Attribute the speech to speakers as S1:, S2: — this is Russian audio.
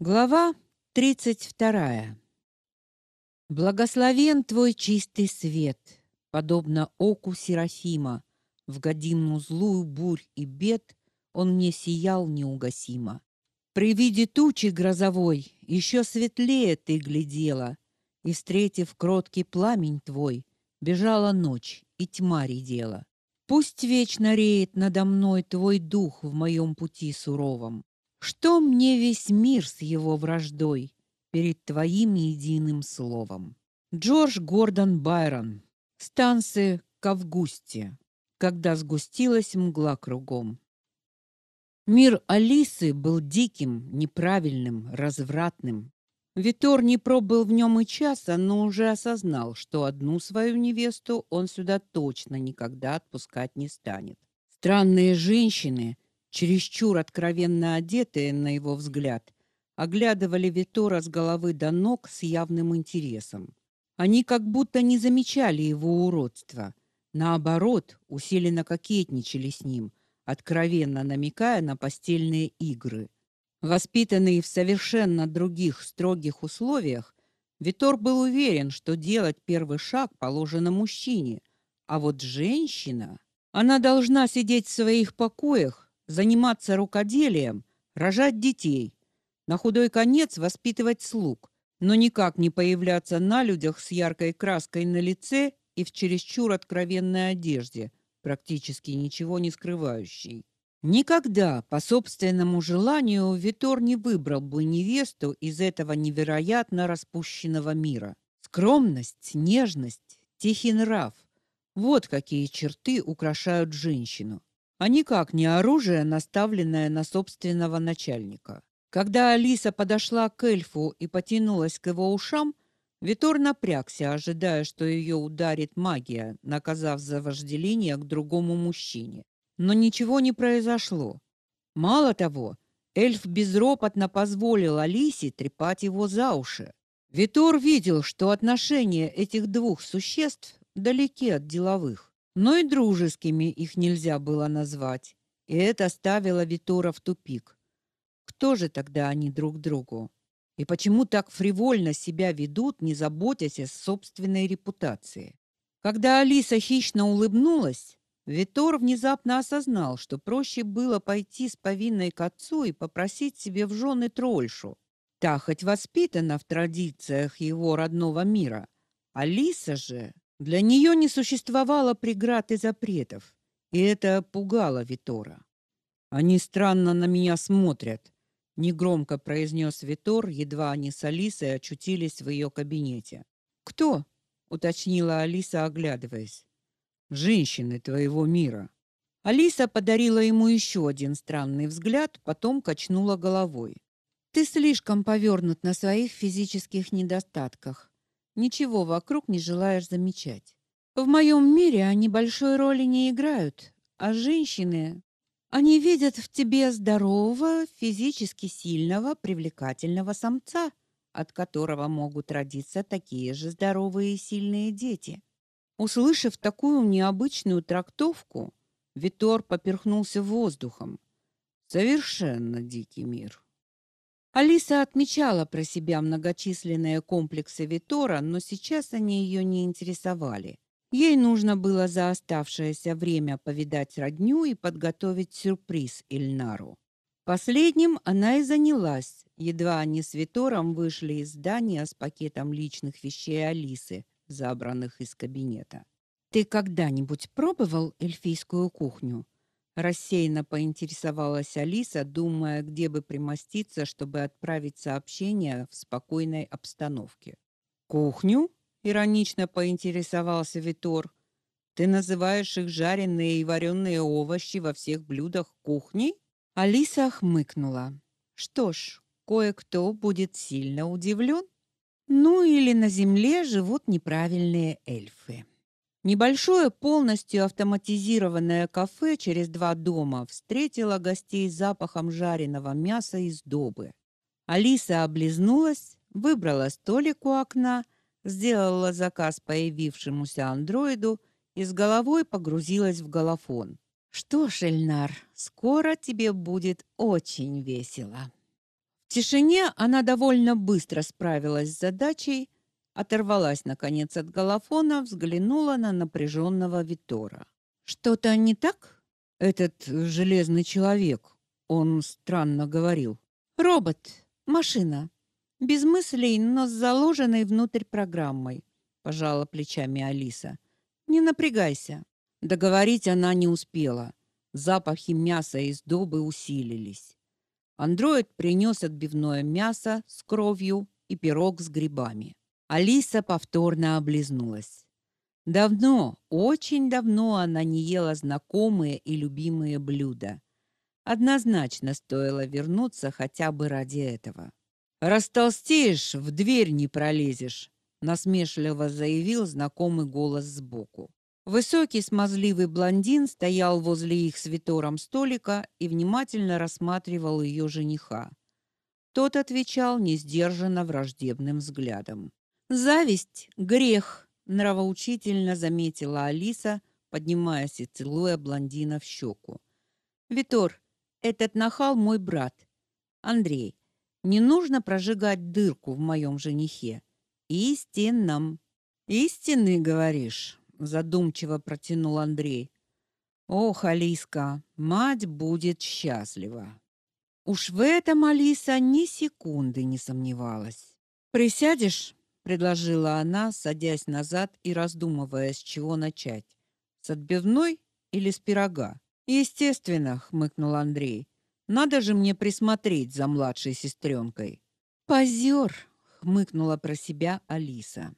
S1: Глава 32. Благословен твой чистый свет, подобно оку Серафима. В годину злую бурь и бед он мне сиял неугасимо. При виде тучи грозовой еще светлее ты глядела, и встретив кроткий пламень твой, бежала ночь и тьма редела. Пусть вечно реет надо мной твой дух в моем пути суровом. Что мне весь мир с его враждой перед твоим единым словом? Джордж Гордон Байрон. Станции к Августе, когда сгустилась мгла кругом. Мир Алисы был диким, неправильным, развратным. Витор не пробыл в нем и часа, но уже осознал, что одну свою невесту он сюда точно никогда отпускать не станет. Странные женщины — чересчур откровенно одетые, на его взгляд, оглядывали Витора с головы до ног с явным интересом. Они как будто не замечали его уродства, наоборот, усиленно кокетничали с ним, откровенно намекая на постельные игры. Воспитанный в совершенно других строгих условиях, Витор был уверен, что делать первый шаг положено мужчине, а вот женщина, она должна сидеть в своих покоях, заниматься рукоделием, рожать детей, на худой конец воспитывать слуг, но никак не появляться на людях с яркой краской на лице и в чересчур откровенной одежде, практически ничего не скрывающей. Никогда по собственному желанию Витор не выбрал бы невесту из этого невероятно распущенного мира. Скромность, нежность, тихий нрав – вот какие черты украшают женщину а никак не оружие, наставленное на собственного начальника. Когда Алиса подошла к эльфу и потянулась к его ушам, Витор напрягся, ожидая, что ее ударит магия, наказав за вожделение к другому мужчине. Но ничего не произошло. Мало того, эльф безропотно позволил Алисе трепать его за уши. Витор видел, что отношения этих двух существ далеки от деловых но и дружескими их нельзя было назвать, и это ставило Витора в тупик. Кто же тогда они друг другу? И почему так фривольно себя ведут, не заботясь о собственной репутации? Когда Алиса хищно улыбнулась, Витор внезапно осознал, что проще было пойти с повинной к отцу и попросить себе в жены трольшу. Та хоть воспитана в традициях его родного мира. Алиса же для нее не существовало преград и запретов, и это пугало Витора. Они странно на меня смотрят, негромко произнес Витор, едва они с Алисой очутились в ее кабинете. Кто? уточнила Алиса, оглядываясь. Женщины твоего мира. Алиса подарила ему еще один странный взгляд, потом качнула головой. Ты слишком повернут на своих физических недостатках ничего вокруг не желаешь замечать. В моем мире они большой роли не играют, а женщины, они видят в тебе здорового, физически сильного, привлекательного самца, от которого могут родиться такие же здоровые и сильные дети. Услышав такую необычную трактовку, Витор поперхнулся воздухом. Совершенно дикий мир. Алиса отмечала про себя многочисленные комплексы Витора, но сейчас они ее не интересовали. Ей нужно было за оставшееся время повидать родню и подготовить сюрприз Ильнару. Последним она и занялась, едва они с Витором вышли из здания с пакетом личных вещей Алисы, забранных из кабинета. «Ты когда-нибудь пробовал эльфийскую кухню?» Рассеянно поинтересовалась Алиса, думая, где бы примоститься, чтобы отправить сообщение в спокойной обстановке. «Кухню?» — иронично поинтересовался Витор. «Ты называешь их жареные и вареные овощи во всех блюдах кухней?» Алиса хмыкнула. «Что ж, кое-кто будет сильно удивлен. Ну или на земле живут неправильные эльфы». Небольшое полностью автоматизированное кафе через два дома встретило гостей запахом жареного мяса из добы. Алиса облизнулась, выбрала столик у окна, сделала заказ появившемуся андроиду и с головой погрузилась в голофон. Что ж, Эльнар, скоро тебе будет очень весело. В тишине она довольно быстро справилась с задачей, оторвалась наконец от голофона, взглянула на напряженного Витора. Что-то не так? Этот железный человек, он странно говорил. Робот, машина. Без мыслей, но с заложенной внутрь программой, пожала плечами Алиса. Не напрягайся. Договорить она не успела. Запахи мяса из добы усилились. Андроид принес отбивное мясо с кровью и пирог с грибами. Алиса повторно облизнулась. Давно, очень давно она не ела знакомые и любимые блюда. Однозначно стоило вернуться хотя бы ради этого. Растолстеешь, в дверь не пролезешь, насмешливо заявил знакомый голос сбоку. Высокий смазливый блондин стоял возле их с Витором столика и внимательно рассматривал ее жениха. Тот отвечал несдержанно враждебным взглядом. Зависть грех, нравоучительно заметила Алиса, поднимаясь и целуя блондина в щеку. Витор, этот нахал мой брат. Андрей, не нужно прожигать дырку в моем женихе. Истинном. Истинный, говоришь? задумчиво протянул Андрей. Ох, Алиска, мать будет счастлива. Уж в этом Алиса ни секунды не сомневалась. Присядешь? Предложила она, садясь назад и раздумывая, с чего начать. С отбивной или с пирога? Естественно, хмыкнул Андрей. Надо же мне присмотреть за младшей сестренкой. Позер, хмыкнула про себя Алиса.